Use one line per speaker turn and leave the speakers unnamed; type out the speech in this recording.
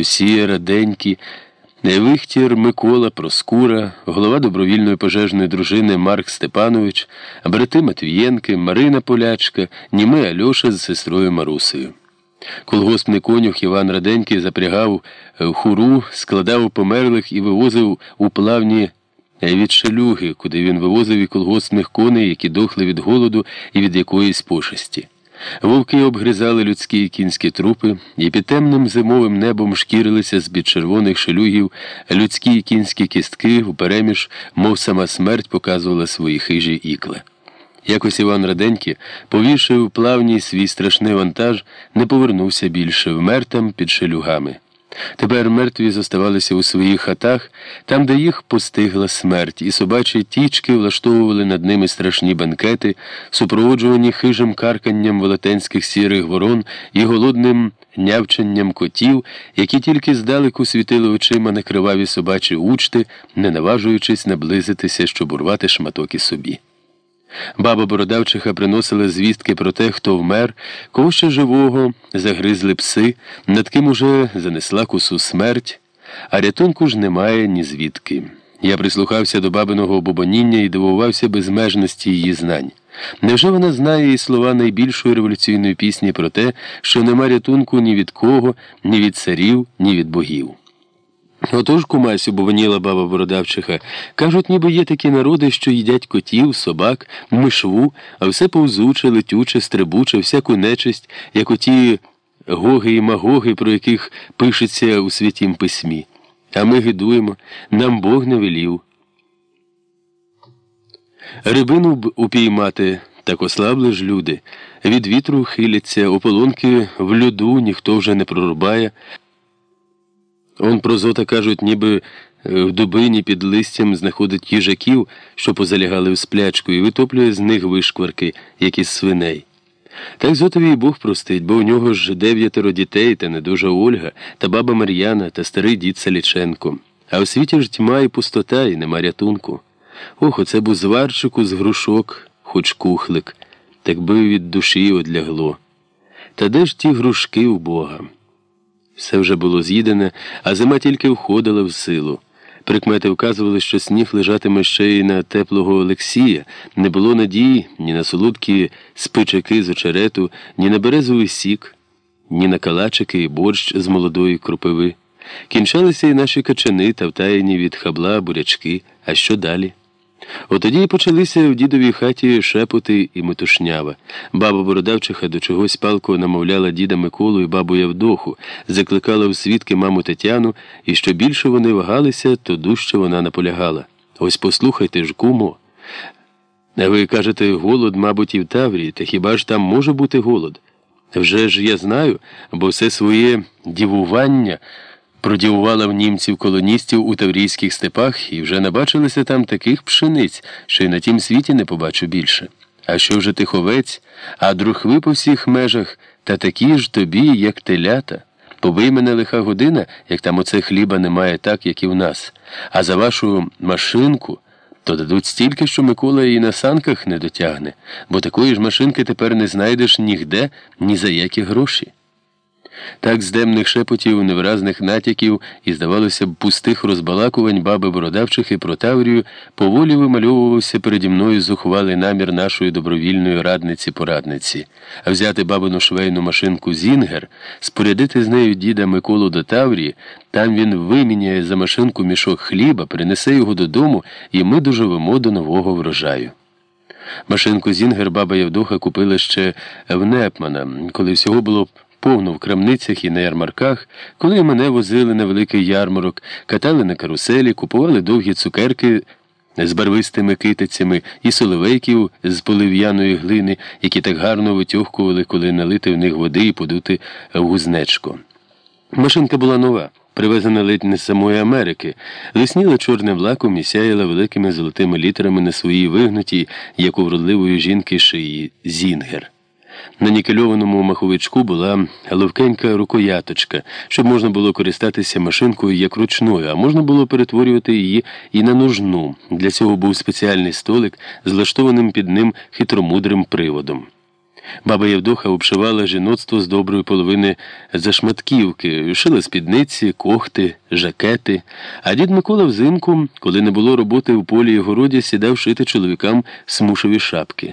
всі раденькі. Вихтір Микола Проскура, голова добровільної пожежної дружини Марк Степанович, брати Матвієнки, Марина Полячка, Німе Альоша з сестрою Марусею. Колгоспний конюх Іван Раденький запрягав хуру, складав померлих і вивозив у плавні від шелюги, куди він вивозив і колгоспних коней, які дохли від голоду і від якоїсь пошесті. Вовки обгризали людські і кінські трупи, і під темним зимовим небом шкірилися з під червоних шелюгів людські і кінські кістки впереміж, мов сама смерть показувала свої хижі ікла. Якось Іван Раденький, повівши плавній свій страшний вантаж, не повернувся більше, вмер там під шелюгами. Тепер мертві зоставалися у своїх хатах, там, де їх постигла смерть, і собачі тічки влаштовували над ними страшні банкети, супроводжувані хижим карканням велетенських сірих ворон і голодним нявчанням котів, які тільки здалеку світили очима на криваві собачі учти, не наважуючись наблизитися, щоб урвати шматок і собі. Баба Бородавчиха приносила звістки про те, хто вмер, кого ще живого загризли пси, над ким уже занесла кусу смерть, а рятунку ж немає ні звідки. Я прислухався до бабиного бобоніння і дивувався безмежності її знань. Невже вона знає і слова найбільшої революційної пісні про те, що нема рятунку ні від кого, ні від царів, ні від богів? Отож, кумасю, бованіла баба Бородавчиха, кажуть, ніби є такі народи, що їдять котів, собак, мишву, а все повзуче, летюче, стрибуче, всяку нечисть, як оті гоги і магоги, про яких пишеться у святім письмі. А ми гидуємо, нам Бог не велів. Рибину б упіймати, так ослабли ж люди. Від вітру хиляться, ополонки в льоду ніхто вже не прорубає. Он про зота кажуть, ніби е, в дубині під листям знаходить їжаків, що позалягали в сплячку, і витоплює з них вишкварки, як із свиней. Так зотові й Бог простить, бо у нього ж дев'ятеро дітей, та недужа Ольга, та баба Мар'яна, та старий дід Саліченко. А у світі ж тьма і пустота, і нема рятунку. Ох, оце б зварчику з грушок, хоч кухлик, так би від душі одлягло. Та де ж ті грушки у Бога? Все вже було з'їдене, а зима тільки входила в силу. Прикмети вказували, що сніг лежатиме ще й на теплого Олексія, не було надії ні на солодкі спичаки з очерету, ні на березовий сік, ні на калачики і борщ з молодої кропиви. Кінчалися й наші качани та втаєні від хабла бурячки. А що далі? Отоді й почалися в дідовій хаті шепоти і метушнява. Баба Бородавчиха до чогось палко намовляла діда Миколу і бабу Явдоху, закликала в свідки маму Тетяну, і що більше вони вагалися, то дужче вона наполягала. Ось послухайте ж, кумо. Ви кажете, голод, мабуть, і в Таврії, та хіба ж там може бути голод? Вже ж я знаю, бо все своє дівування продівувала в німців колоністів у таврійських степах і вже набачилися там таких пшениць, що й на тім світі не побачу більше. А що вже тиховець, а друхви по всіх межах, та такі ж тобі, як телята. Побий мене лиха година, як там оце хліба немає так, як і в нас. А за вашу машинку то дадуть стільки, що Микола і на санках не дотягне, бо такої ж машинки тепер не знайдеш нігде, ні за які гроші. Так з демних шепотів, невразних натяків і, здавалося б, пустих розбалакувань баби Бородавчихи про Таврію поволі вимальовувався переді мною зухвалий намір нашої добровільної радниці-порадниці, а взяти бабину швейну машинку Зінгер, спорядити з нею діда Миколу до Таврії, там він виміняє за машинку мішок хліба, принесе його додому, і ми доживемо до нового врожаю. Машинку Зінгер баба Євдоха купила ще в Непмана, коли всього було повно в крамницях і на ярмарках, коли мене возили на великий ярмарок, катали на каруселі, купували довгі цукерки з барвистими китицями і соловейків з полив'яної глини, які так гарно витьохкували, коли налити в них води і подути в гузнечко. Машинка була нова. Привезена ледь не з самої Америки, лисніла чорним лаком і сяяла великими золотими літерами на своїй вигнутій, як у вродливої жінки шиї, зінгер. На нікельованому маховичку була ловкенька рукояточка, щоб можна було користатися машинкою як ручною, а можна було перетворювати її і на нужну. Для цього був спеціальний столик з влаштованим під ним хитромудрим приводом. Баба Євдоха обшивала жіноцтво з доброї половини зашматківки, шила спідниці, кохти, жакети. А дід Микола взимку, коли не було роботи в полі і городі, сідав шити чоловікам смушові шапки.